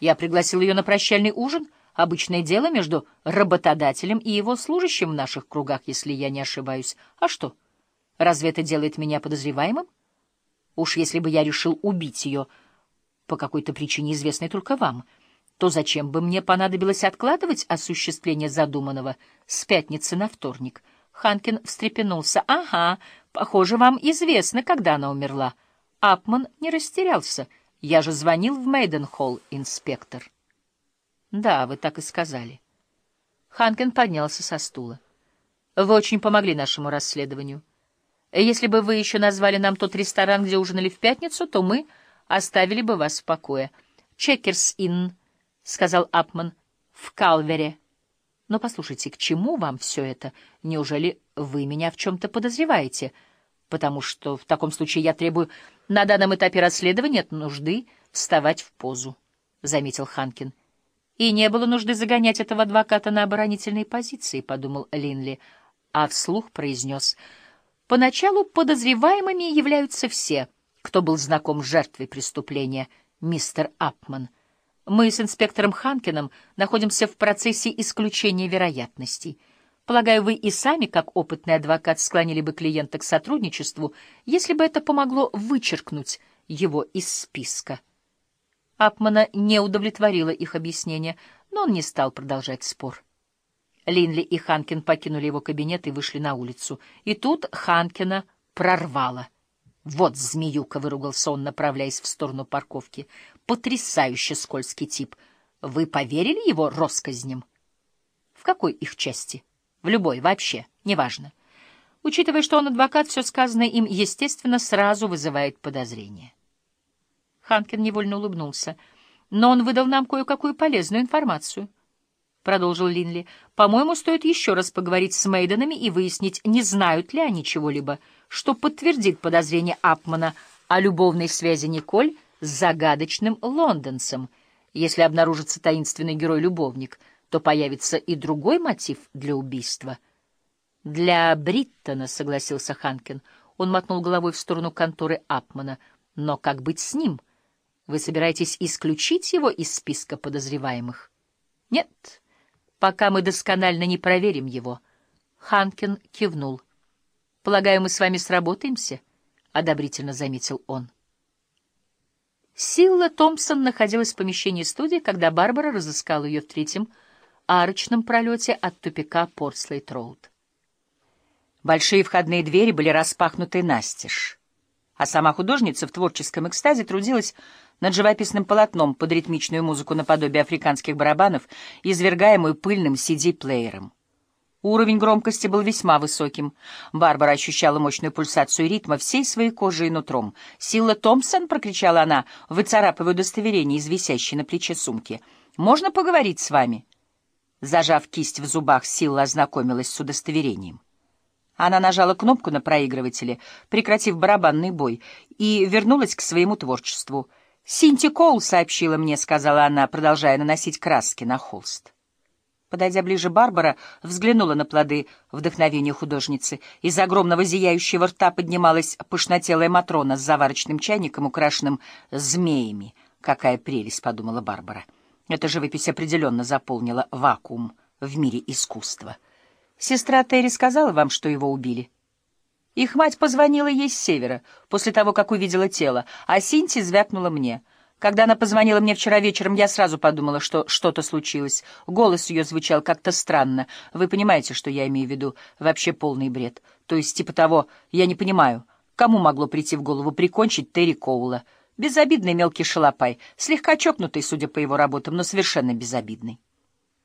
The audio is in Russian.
Я пригласил ее на прощальный ужин. Обычное дело между работодателем и его служащим в наших кругах, если я не ошибаюсь. А что? Разве это делает меня подозреваемым? Уж если бы я решил убить ее по какой-то причине, известной только вам, то зачем бы мне понадобилось откладывать осуществление задуманного с пятницы на вторник? Ханкин встрепенулся. — Ага, похоже, вам известно, когда она умерла. Апман не растерялся. Я же звонил в Мейденхолл, инспектор. — Да, вы так и сказали. Ханкин поднялся со стула. — Вы очень помогли нашему расследованию. Если бы вы еще назвали нам тот ресторан, где ужинали в пятницу, то мы оставили бы вас в покое. — Чекерс Инн, — сказал Апман, — в Калвере. — Но послушайте, к чему вам все это? Неужели вы меня в чем-то подозреваете? Потому что в таком случае я требую... На данном этапе расследования нет нужды вставать в позу, — заметил Ханкин. И не было нужды загонять этого адвоката на оборонительные позиции, — подумал Линли, а вслух произнес — Поначалу подозреваемыми являются все, кто был знаком с жертвой преступления, мистер Апман. Мы с инспектором Ханкином находимся в процессе исключения вероятностей. Полагаю, вы и сами, как опытный адвокат, склонили бы клиента к сотрудничеству, если бы это помогло вычеркнуть его из списка. Апмана не удовлетворило их объяснение, но он не стал продолжать спор. Линли и Ханкин покинули его кабинет и вышли на улицу. И тут Ханкина прорвало. «Вот змеюка!» — выругался он, направляясь в сторону парковки. «Потрясающе скользкий тип! Вы поверили его россказням?» «В какой их части?» «В любой, вообще, неважно. Учитывая, что он адвокат, все сказанное им, естественно, сразу вызывает подозрение». Ханкин невольно улыбнулся. «Но он выдал нам кое-какую полезную информацию» продолжил Линли, — по-моему, стоит еще раз поговорить с Мейденами и выяснить, не знают ли они чего-либо, что подтвердит подозрение Апмана о любовной связи Николь с загадочным лондонцем. Если обнаружится таинственный герой-любовник, то появится и другой мотив для убийства. — Для Бриттона, — согласился Ханкин. Он мотнул головой в сторону конторы Апмана. — Но как быть с ним? Вы собираетесь исключить его из списка подозреваемых? — Нет. — пока мы досконально не проверим его. Ханкин кивнул. — Полагаю, мы с вами сработаемся? — одобрительно заметил он. Силла Томпсон находилась в помещении студии, когда Барбара разыскала ее в третьем арочном пролете от тупика Портслейт-Роуд. Большие входные двери были распахнуты настежь, а сама художница в творческом экстазе трудилась над живописным полотном под ритмичную музыку наподобие африканских барабанов, извергаемую пыльным CD-плеером. Уровень громкости был весьма высоким. Барбара ощущала мощную пульсацию ритма всей своей кожей и нутром. «Сила Томпсон!» — прокричала она, выцарапывая удостоверение из висящей на плече сумки. «Можно поговорить с вами?» Зажав кисть в зубах, Сила ознакомилась с удостоверением. Она нажала кнопку на проигрывателе, прекратив барабанный бой, и вернулась к своему творчеству — «Синти Коул сообщила мне», — сказала она, продолжая наносить краски на холст. Подойдя ближе, Барбара взглянула на плоды вдохновения художницы. Из огромного зияющего рта поднималась пышнотелая Матрона с заварочным чайником, украшенным змеями. «Какая прелесть!» — подумала Барбара. Эта живопись определенно заполнила вакуум в мире искусства. «Сестра Терри сказала вам, что его убили?» Их мать позвонила ей с севера, после того, как увидела тело, а Синти звякнула мне. Когда она позвонила мне вчера вечером, я сразу подумала, что что-то случилось. Голос ее звучал как-то странно. Вы понимаете, что я имею в виду? Вообще полный бред. То есть, типа того, я не понимаю, кому могло прийти в голову прикончить Терри Коула? Безобидный мелкий шалопай, слегка чокнутый, судя по его работам, но совершенно безобидный.